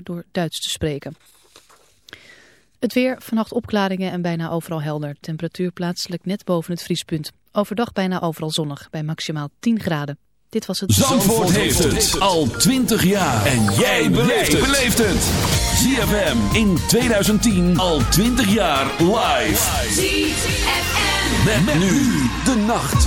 meer door Duits te spreken. Het weer, vannacht opklaringen en bijna overal helder. Temperatuur plaatselijk net boven het vriespunt. Overdag bijna overal zonnig, bij maximaal 10 graden. Dit was het... Zandvoort, heeft het al 20 jaar. En jij beleeft het. ZFM in 2010 al 20 jaar live. ZFM. met nu de nacht.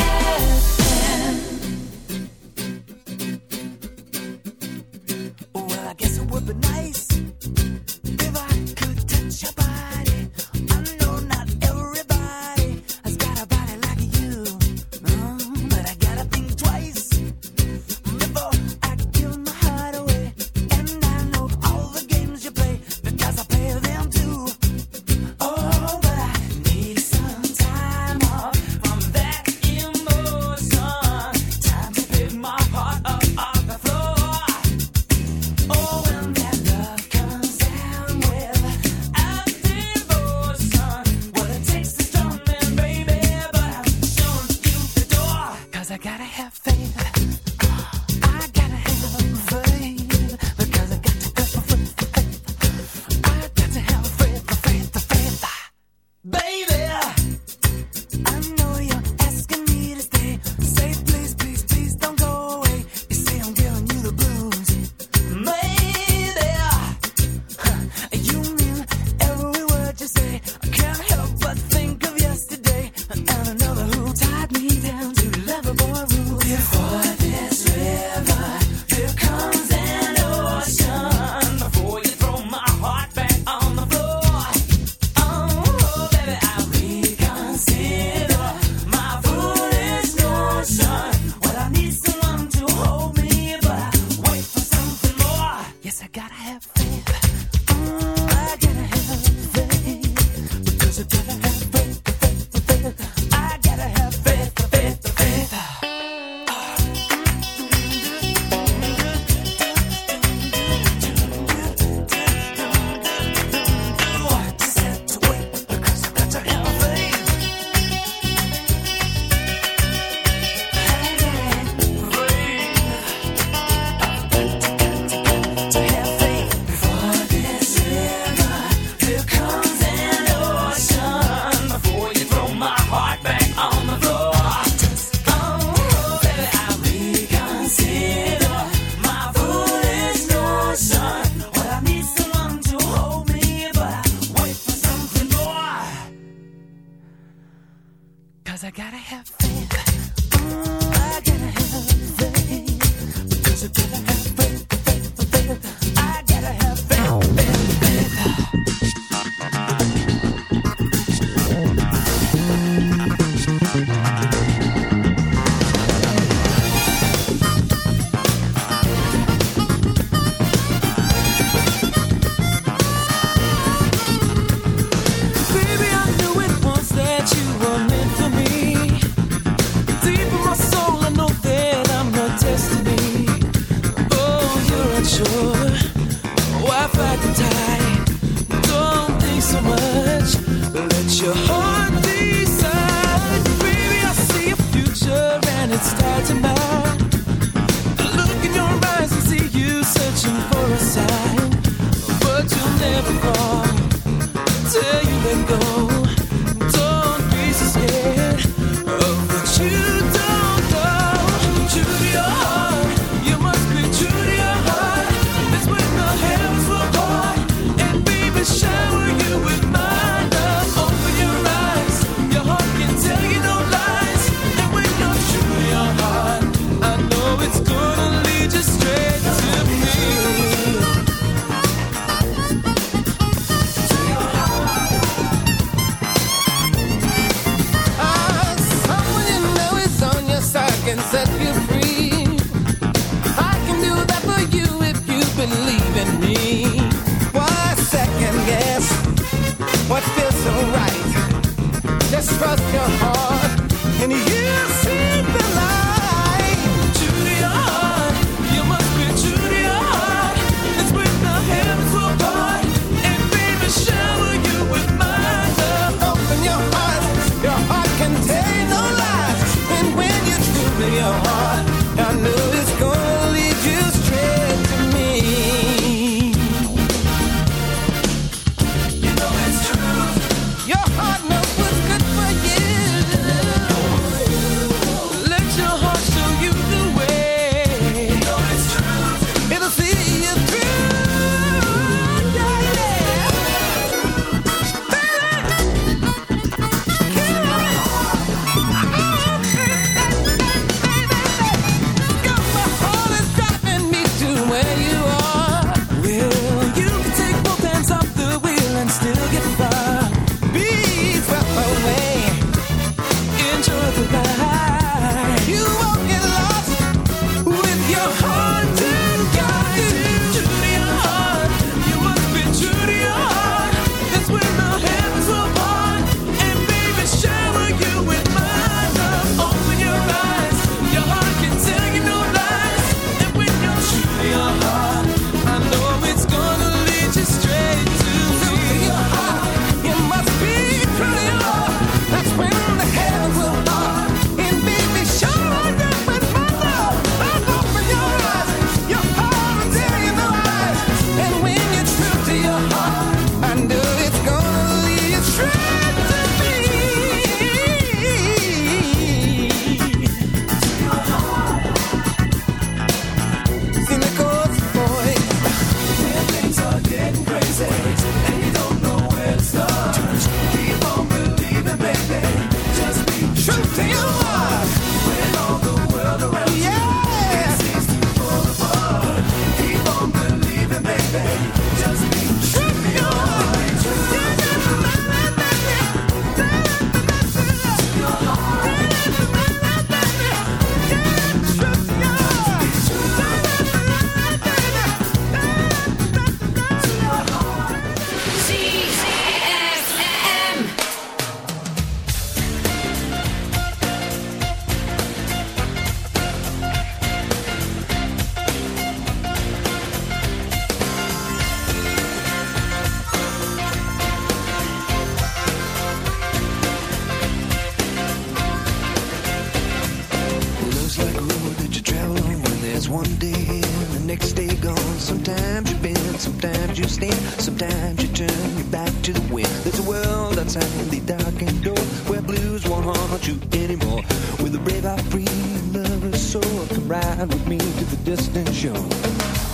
distant shore.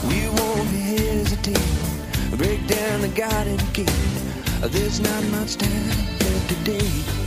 We won't hesitate, break down the garden gate. There's not much time left today.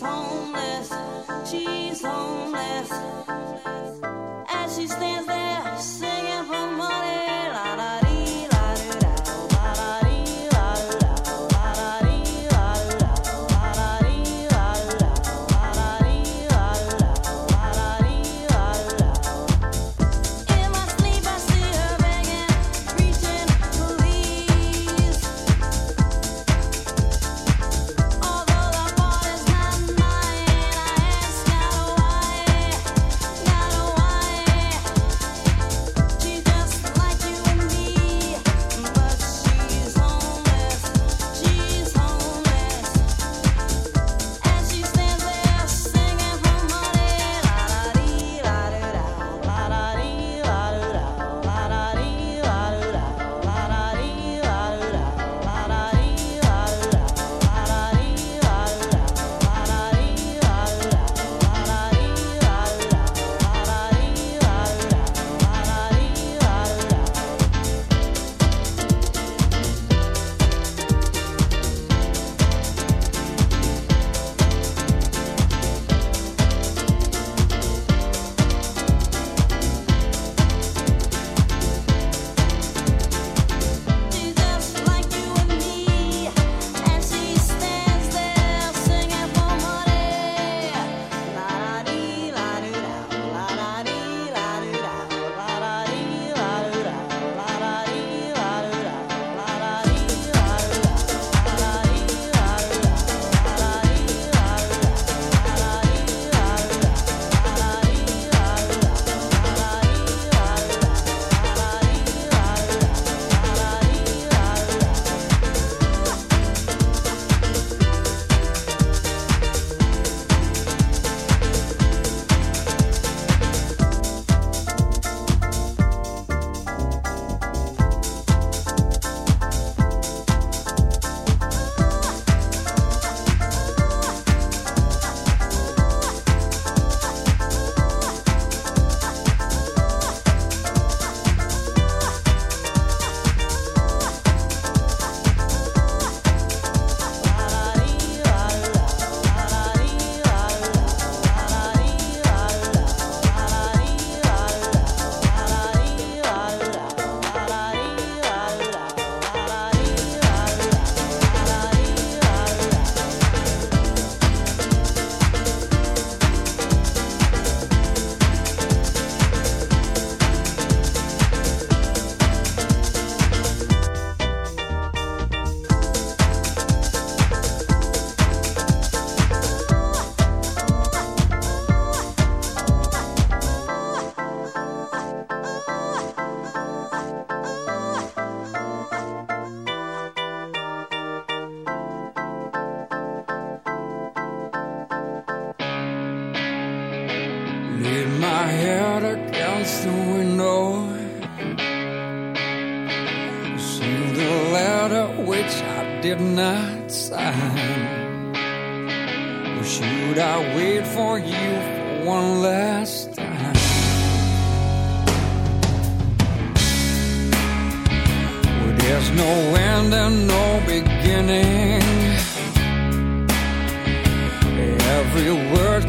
homeless, she's homeless.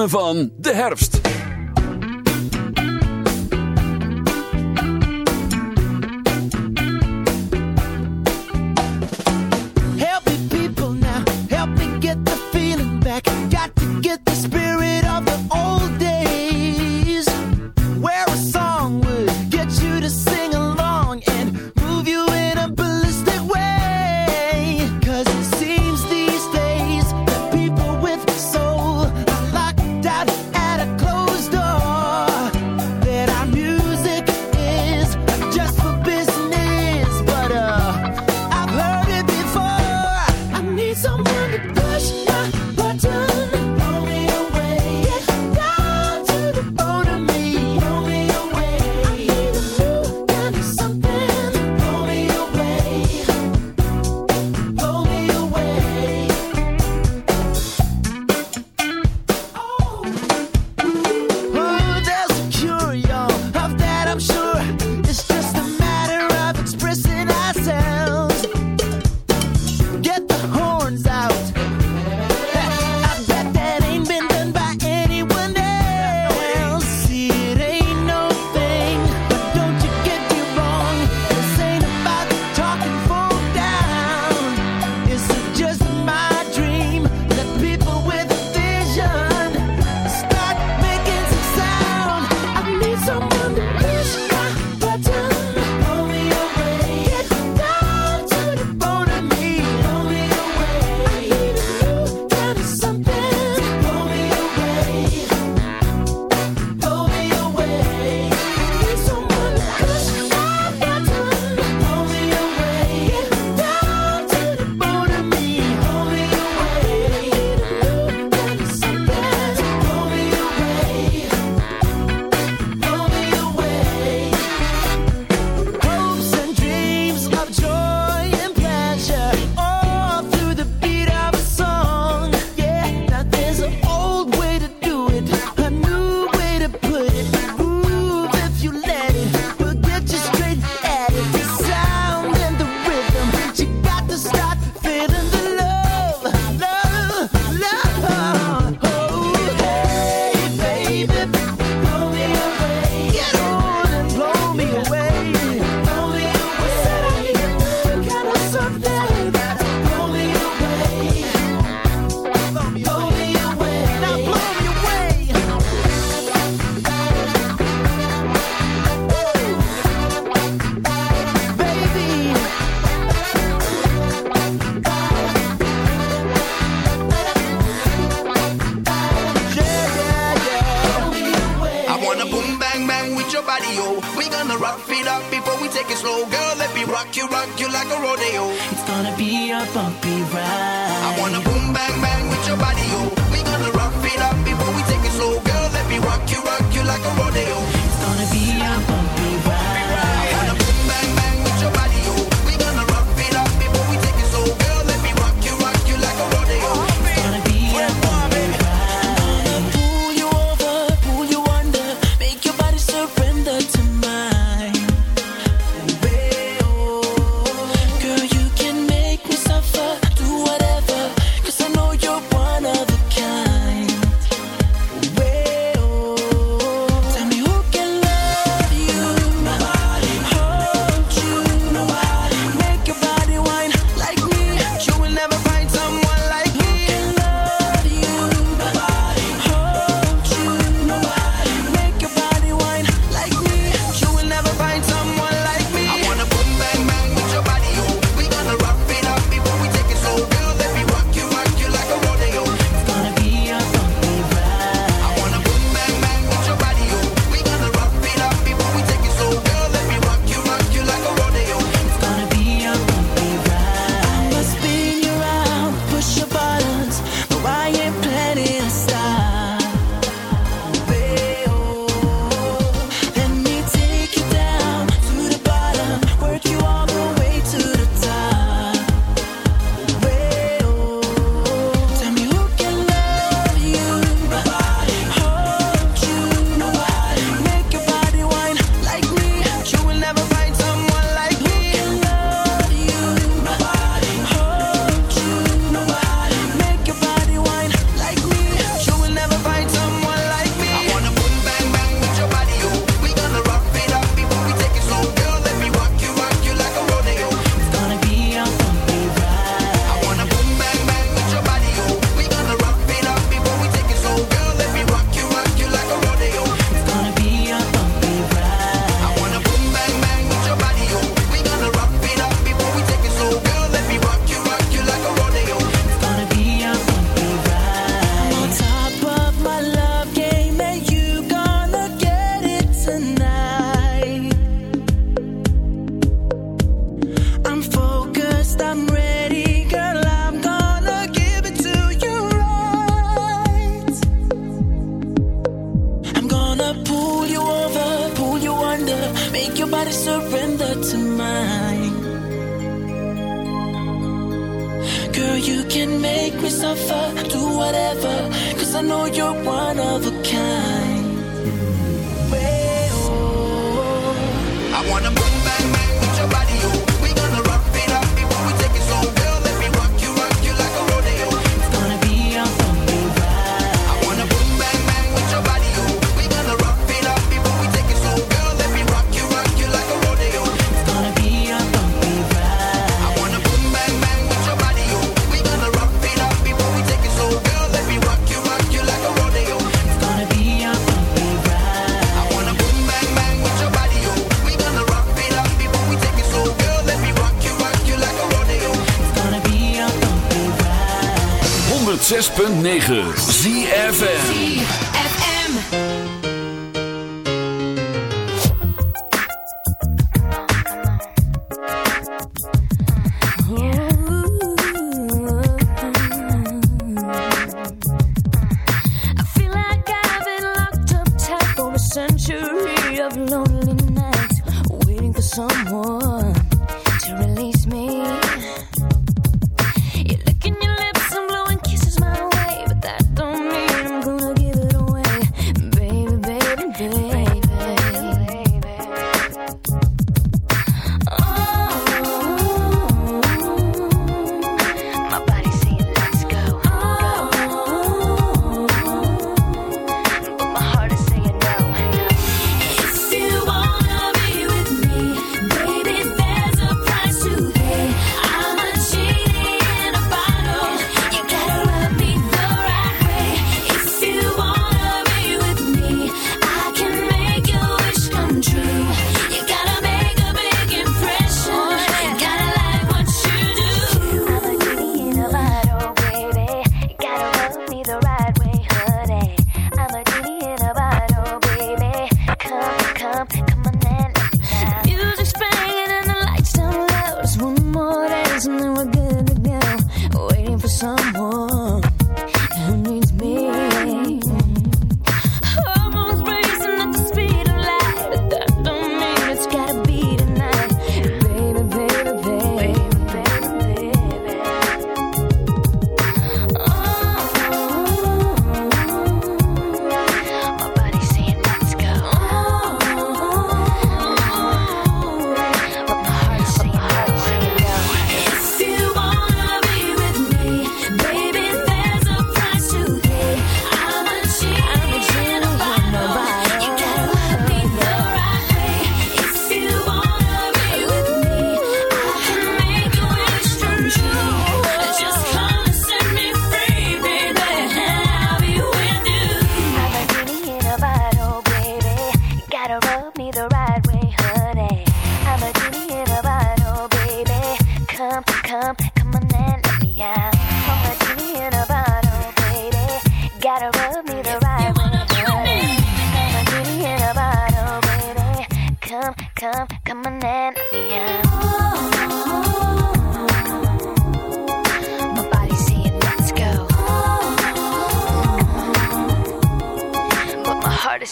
ritme van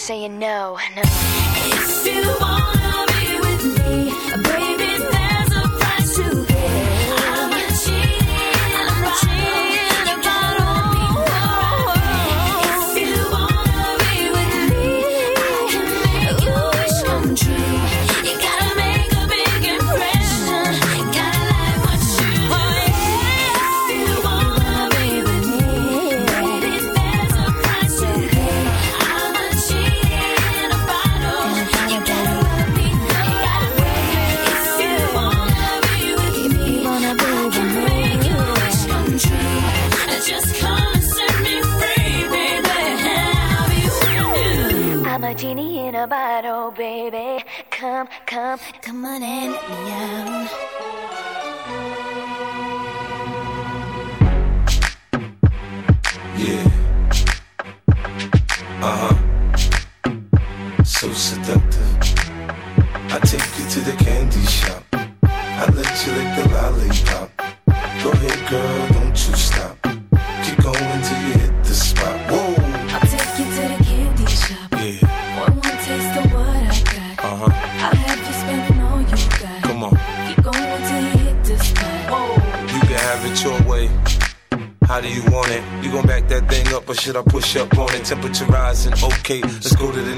saying no, no. In a bottle, baby. Come, come, come on and let should I push up on it? Temperature rising, okay, let's go to the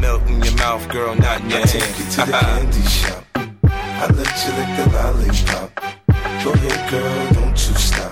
melt in your mouth, girl, not in your I hand. take you to the candy shop. I let you lick the lollipop. Go ahead, girl, don't you stop.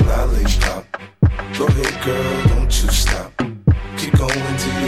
Go ahead, girl, don't you stop. Keep going till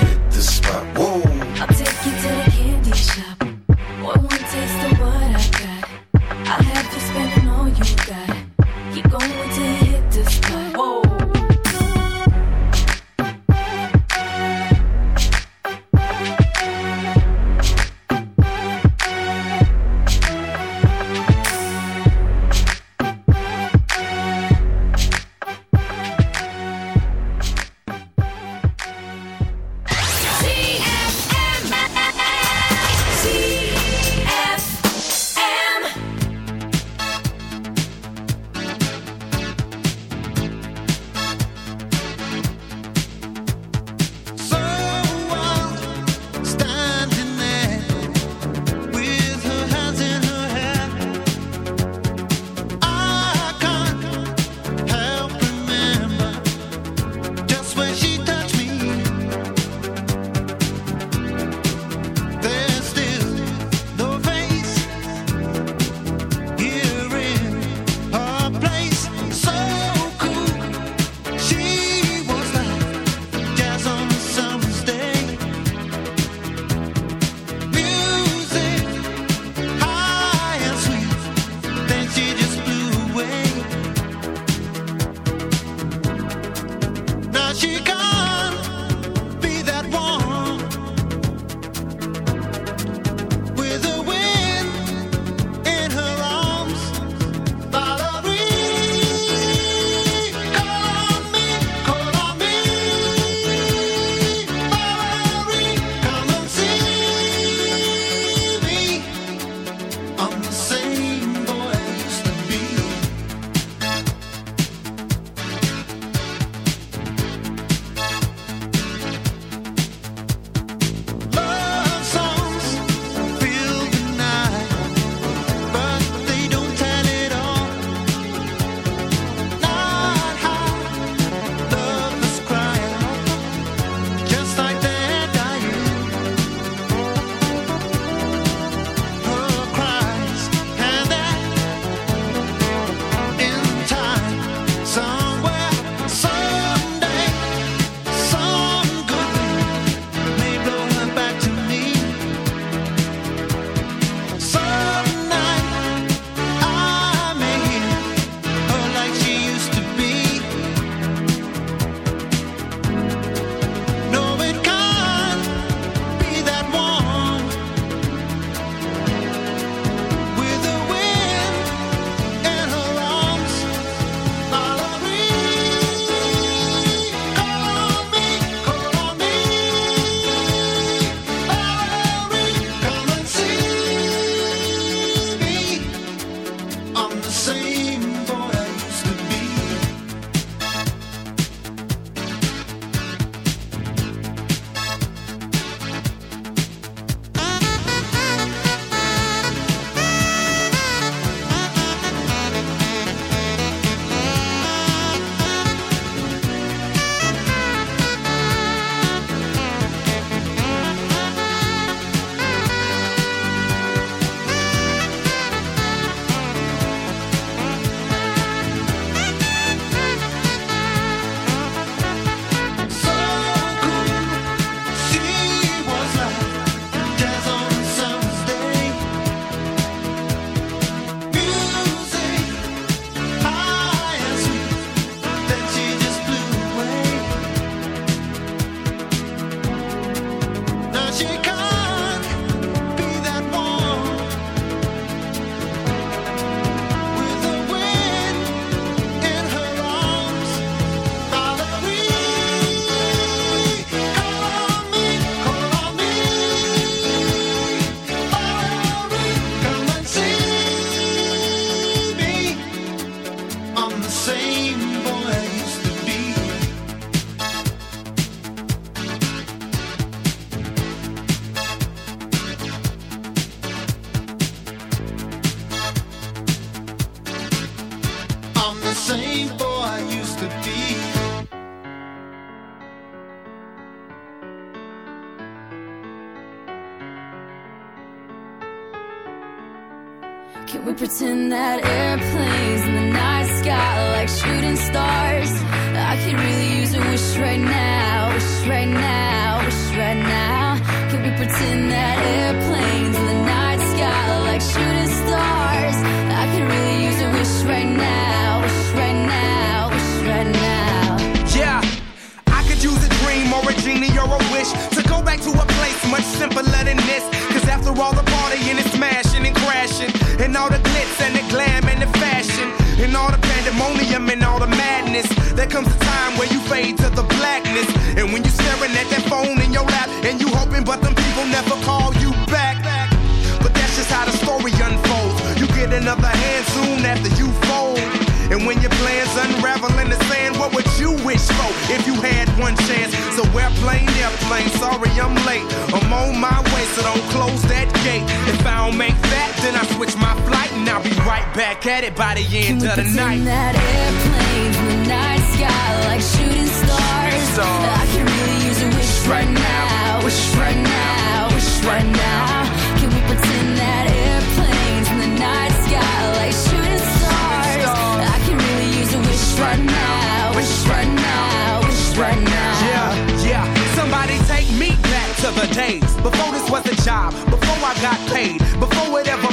airplane, airplane, sorry I'm late. I'm on my way, so don't close that gate. If I don't make that, then I switch my flight and I'll be right back at it by the end we of the night. that airplanes in the night sky like shooting stars? stars. I can really use a wish right now, wish right now, wish right now. To the days. Before this was a job, before I got paid, before it ever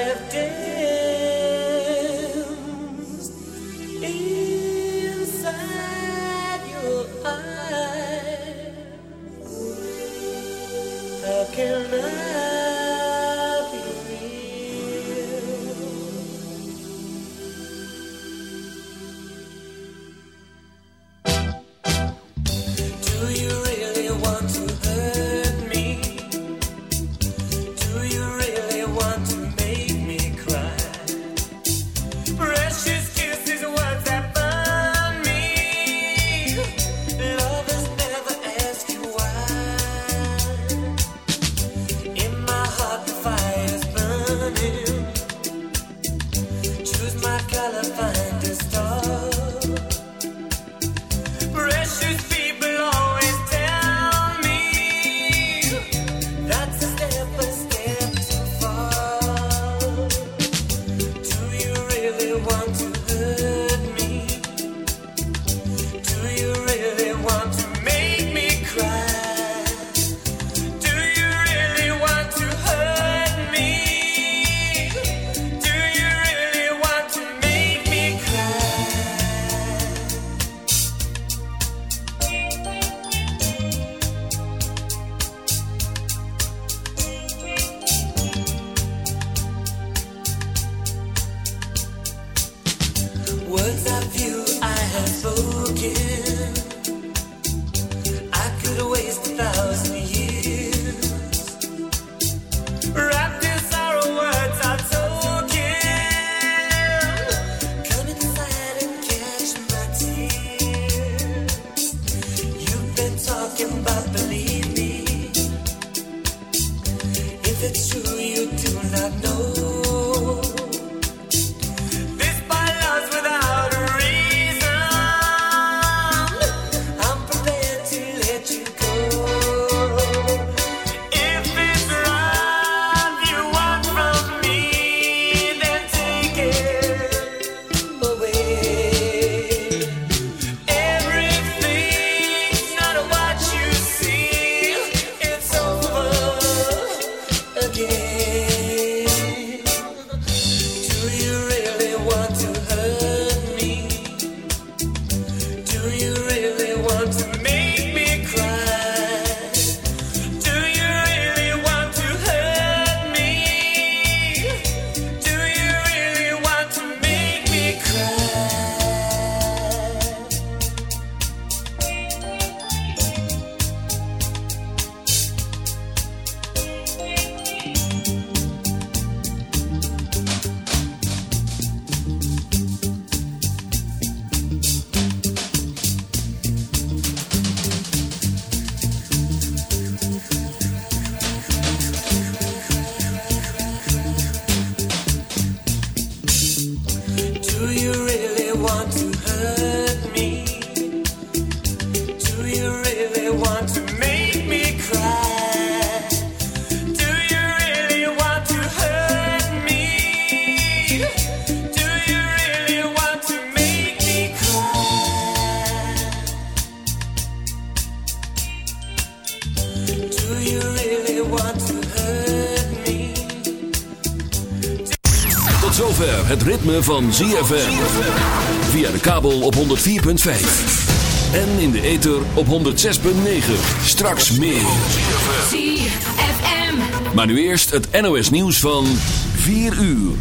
Have danced talking, but believe me. If it's true, zover het ritme van ZFM. Via de kabel op 104.5. En in de ether op 106.9. Straks meer. ZFM. Maar nu eerst het NOS nieuws van 4 uur.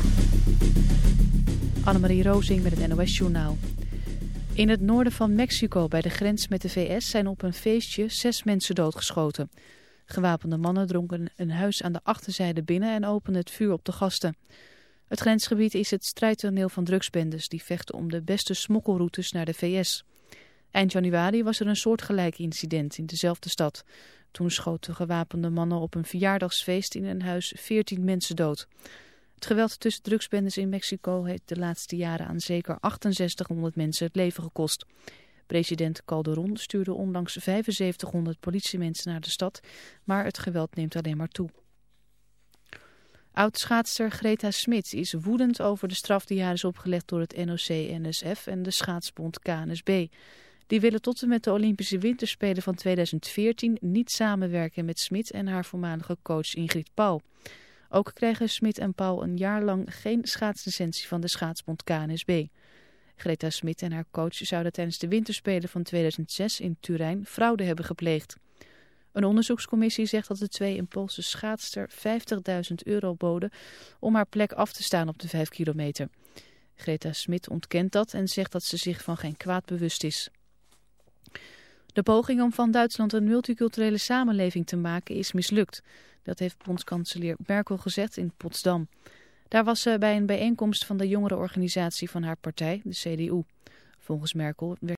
Annemarie Rozing met het NOS Journaal. In het noorden van Mexico bij de grens met de VS zijn op een feestje zes mensen doodgeschoten. Gewapende mannen dronken een huis aan de achterzijde binnen en openden het vuur op de gasten. Het grensgebied is het strijdtoneel van drugsbendes die vechten om de beste smokkelroutes naar de VS. Eind januari was er een soortgelijk incident in dezelfde stad. Toen schoten gewapende mannen op een verjaardagsfeest in een huis 14 mensen dood. Het geweld tussen drugsbendes in Mexico heeft de laatste jaren aan zeker 6800 mensen het leven gekost. President Calderon stuurde onlangs 7500 politiemensen naar de stad, maar het geweld neemt alleen maar toe. Oud-schaatster Greta Smit is woedend over de straf die haar is opgelegd door het NOC-NSF en de schaatsbond KNSB. Die willen tot en met de Olympische Winterspelen van 2014 niet samenwerken met Smit en haar voormalige coach Ingrid Pauw. Ook krijgen Smit en Pauw een jaar lang geen schaatslicentie van de schaatsbond KNSB. Greta Smit en haar coach zouden tijdens de Winterspelen van 2006 in Turijn fraude hebben gepleegd. Een onderzoekscommissie zegt dat de twee Poolse schaatster 50.000 euro boden om haar plek af te staan op de 5 kilometer. Greta Smit ontkent dat en zegt dat ze zich van geen kwaad bewust is. De poging om van Duitsland een multiculturele samenleving te maken is mislukt. Dat heeft bondskanselier Merkel gezegd in Potsdam. Daar was ze bij een bijeenkomst van de jongerenorganisatie van haar partij, de CDU. Volgens Merkel